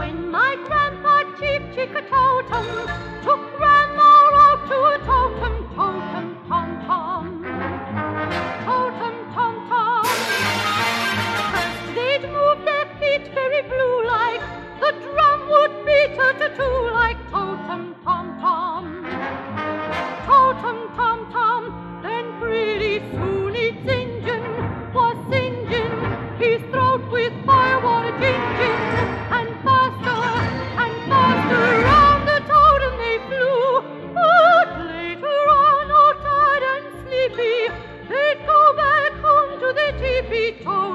when my grandpa Chief Chickatowtum took round. Vito